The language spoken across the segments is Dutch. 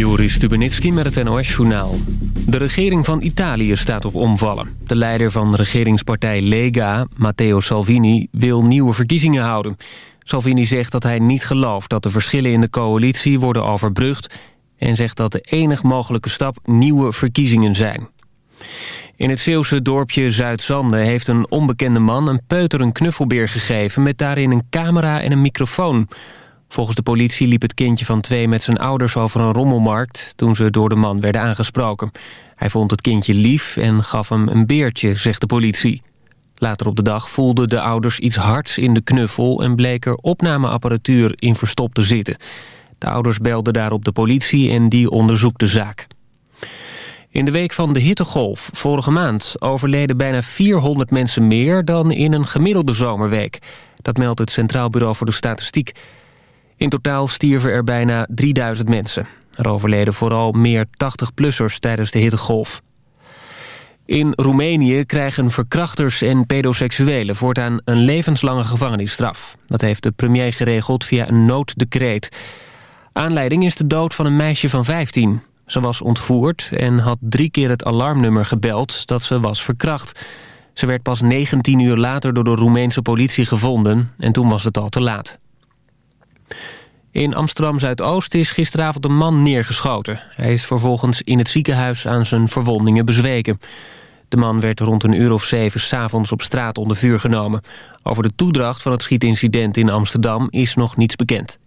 Joris Stubenitski met het NOS-journaal. De regering van Italië staat op omvallen. De leider van regeringspartij Lega, Matteo Salvini, wil nieuwe verkiezingen houden. Salvini zegt dat hij niet gelooft dat de verschillen in de coalitie worden overbrugd... en zegt dat de enig mogelijke stap nieuwe verkiezingen zijn. In het Zeeuwse dorpje Zuidzande heeft een onbekende man een peuter een knuffelbeer gegeven... met daarin een camera en een microfoon... Volgens de politie liep het kindje van twee met zijn ouders over een rommelmarkt... toen ze door de man werden aangesproken. Hij vond het kindje lief en gaf hem een beertje, zegt de politie. Later op de dag voelden de ouders iets hards in de knuffel... en bleek er opnameapparatuur in verstopt te zitten. De ouders belden daarop de politie en die onderzoekt de zaak. In de week van de hittegolf vorige maand overleden bijna 400 mensen meer... dan in een gemiddelde zomerweek. Dat meldt het Centraal Bureau voor de Statistiek... In totaal stierven er bijna 3000 mensen. Er overleden vooral meer 80-plussers tijdens de hittegolf. In Roemenië krijgen verkrachters en pedoseksuelen voortaan een levenslange gevangenisstraf. Dat heeft de premier geregeld via een nooddecreet. Aanleiding is de dood van een meisje van 15. Ze was ontvoerd en had drie keer het alarmnummer gebeld dat ze was verkracht. Ze werd pas 19 uur later door de Roemeense politie gevonden en toen was het al te laat. In Amsterdam-Zuidoost is gisteravond een man neergeschoten. Hij is vervolgens in het ziekenhuis aan zijn verwondingen bezweken. De man werd rond een uur of zeven s'avonds op straat onder vuur genomen. Over de toedracht van het schietincident in Amsterdam is nog niets bekend.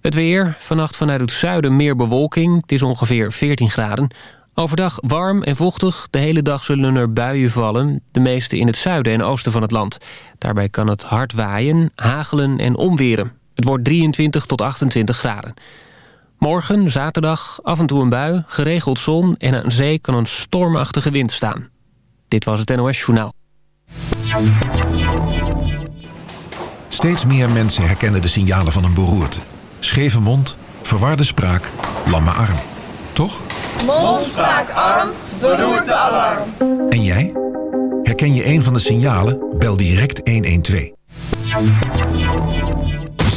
Het weer, vannacht vanuit het zuiden meer bewolking. Het is ongeveer 14 graden. Overdag warm en vochtig. De hele dag zullen er buien vallen. De meeste in het zuiden en oosten van het land. Daarbij kan het hard waaien, hagelen en omweren. Het wordt 23 tot 28 graden. Morgen, zaterdag, af en toe een bui, geregeld zon... en aan zee kan een stormachtige wind staan. Dit was het NOS Journaal. Steeds meer mensen herkennen de signalen van een beroerte. Scheve mond, verwarde spraak, lamme arm. Toch? Mond, spraak, arm, beroerte, alarm. En jij? Herken je een van de signalen? Bel direct 112.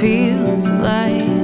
feels like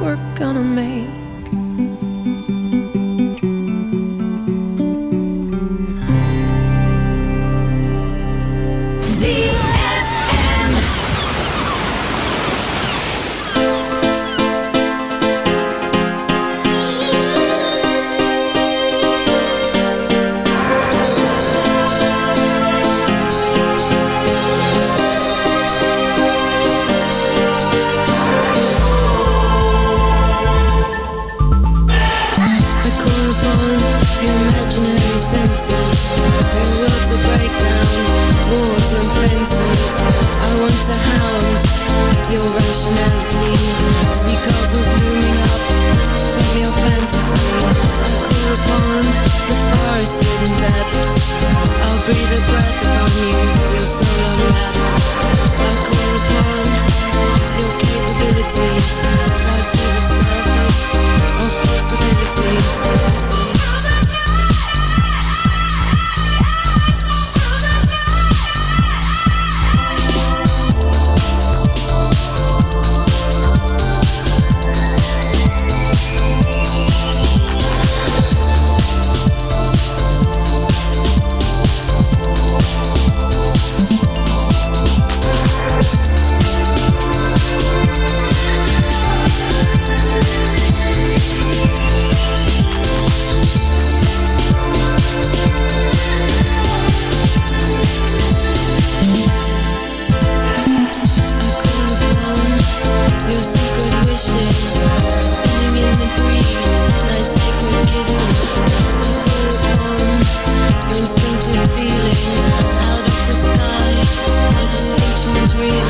we're gonna make. breathe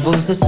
troubles aside.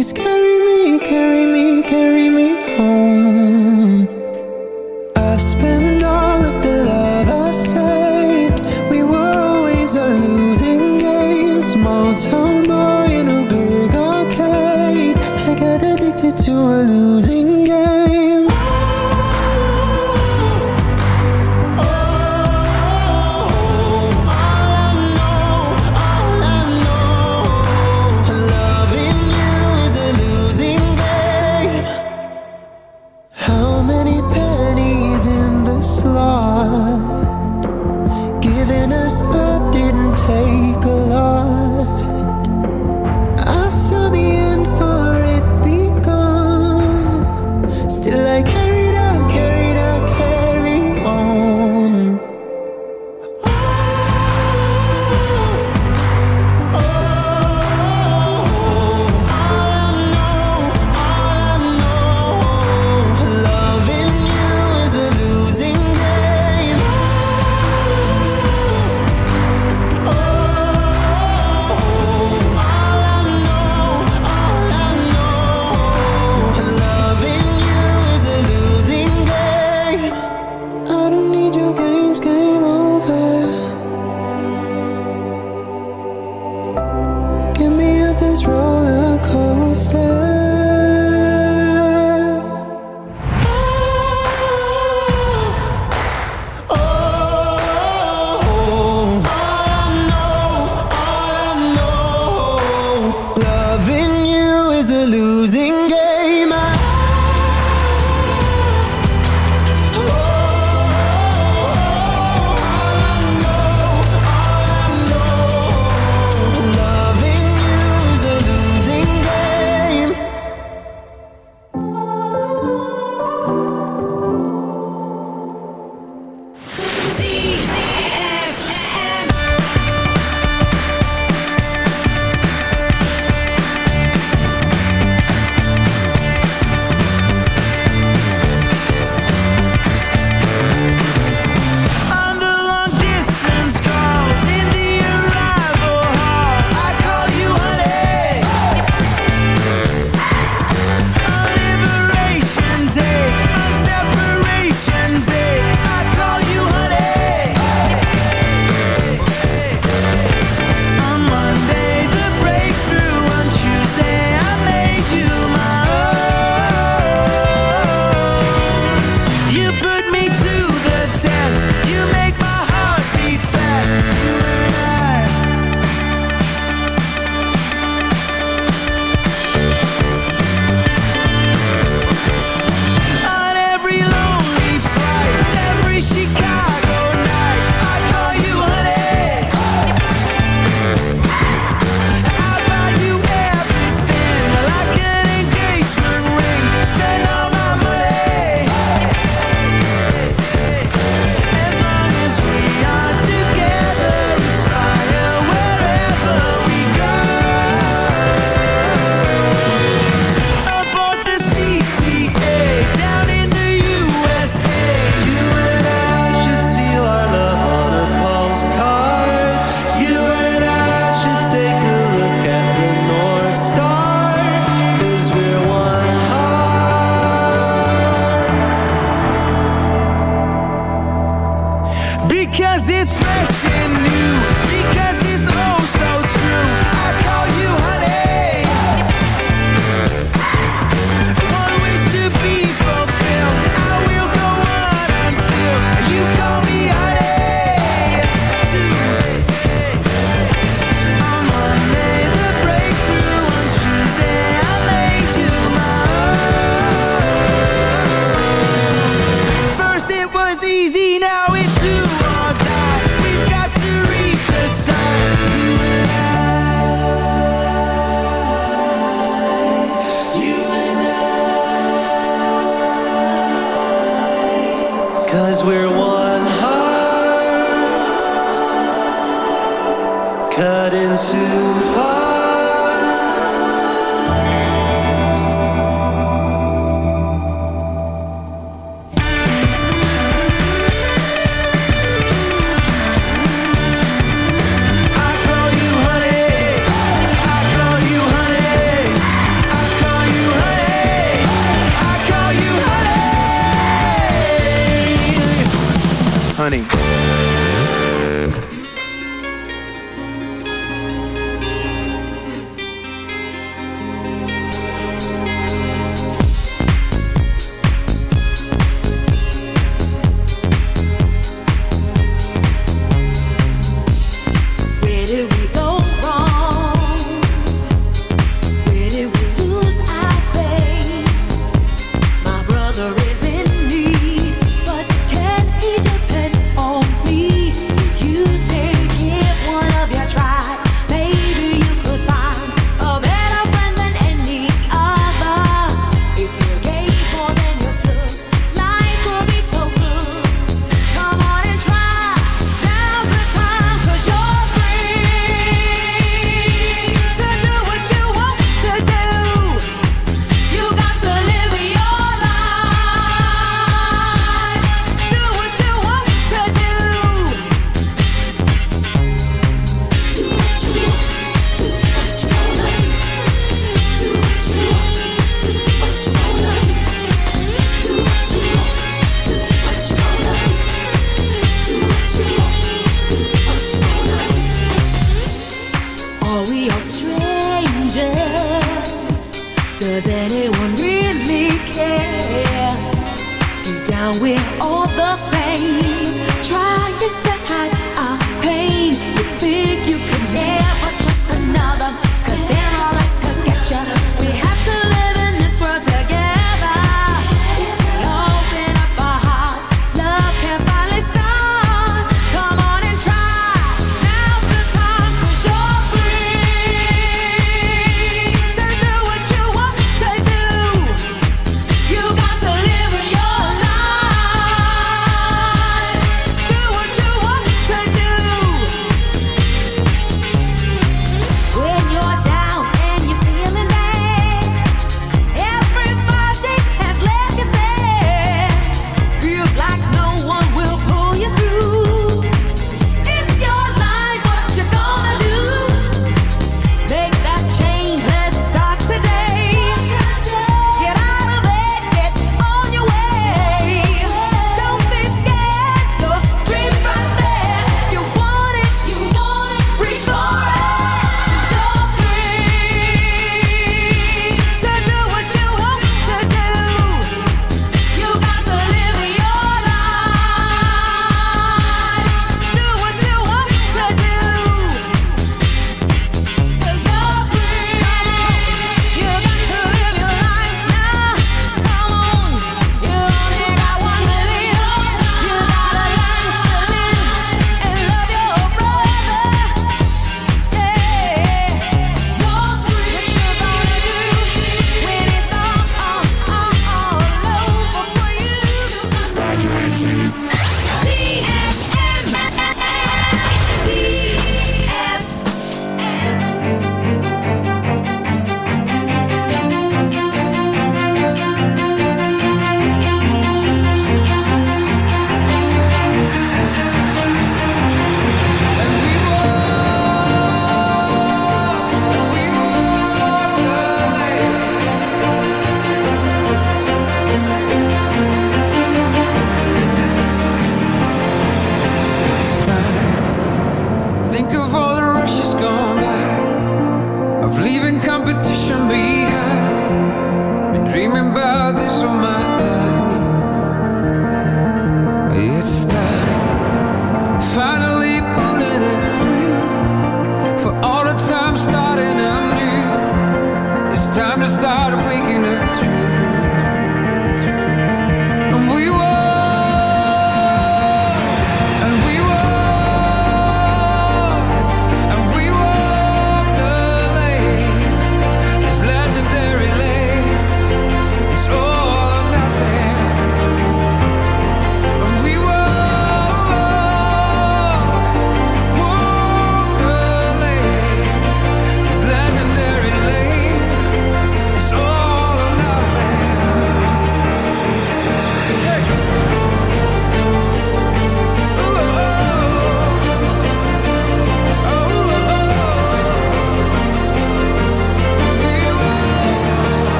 nights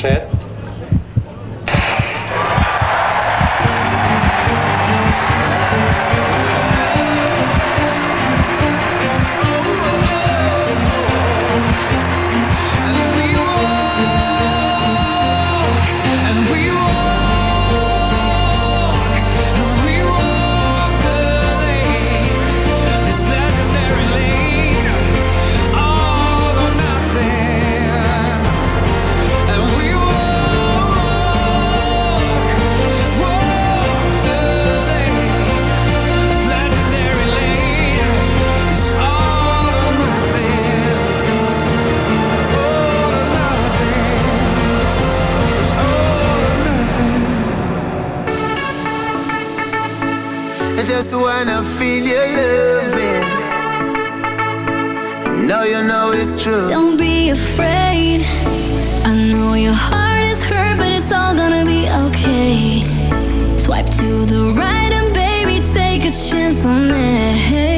said just wanna feel your loving. Now you know it's true. Don't be afraid. I know your heart is hurt, but it's all gonna be okay. Swipe to the right and baby, take a chance on me.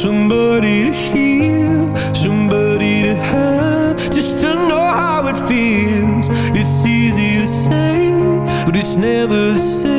somebody to hear, somebody to have, just to know how it feels. It's easy to say, but it's never the same.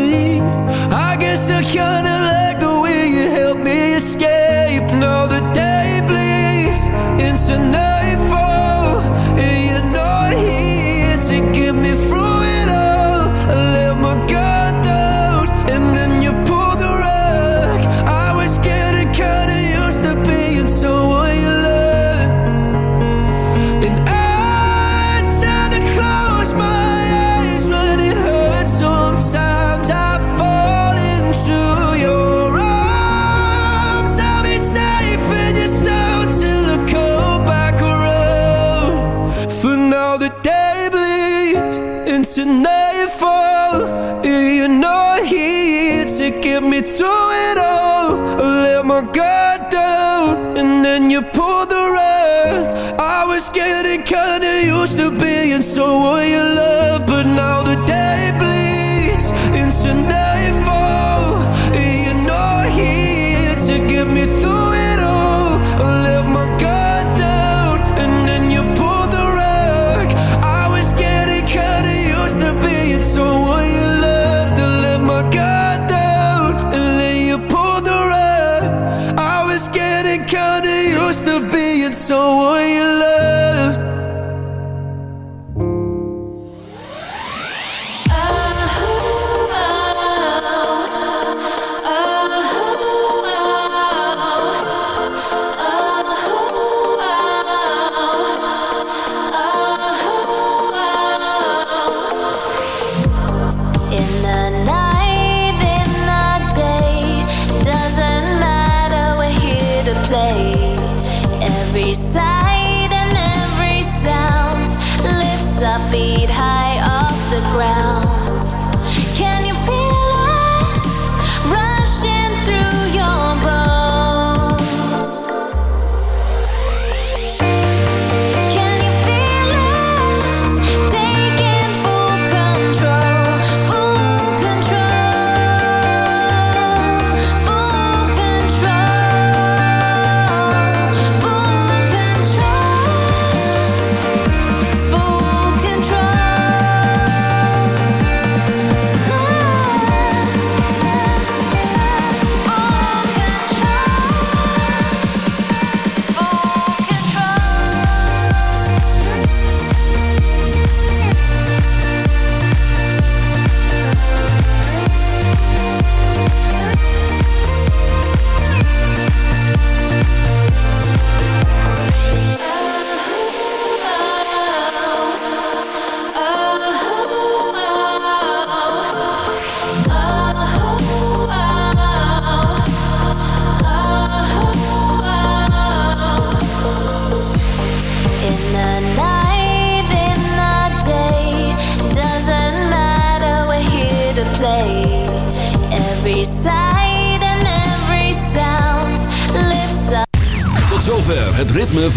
so will you love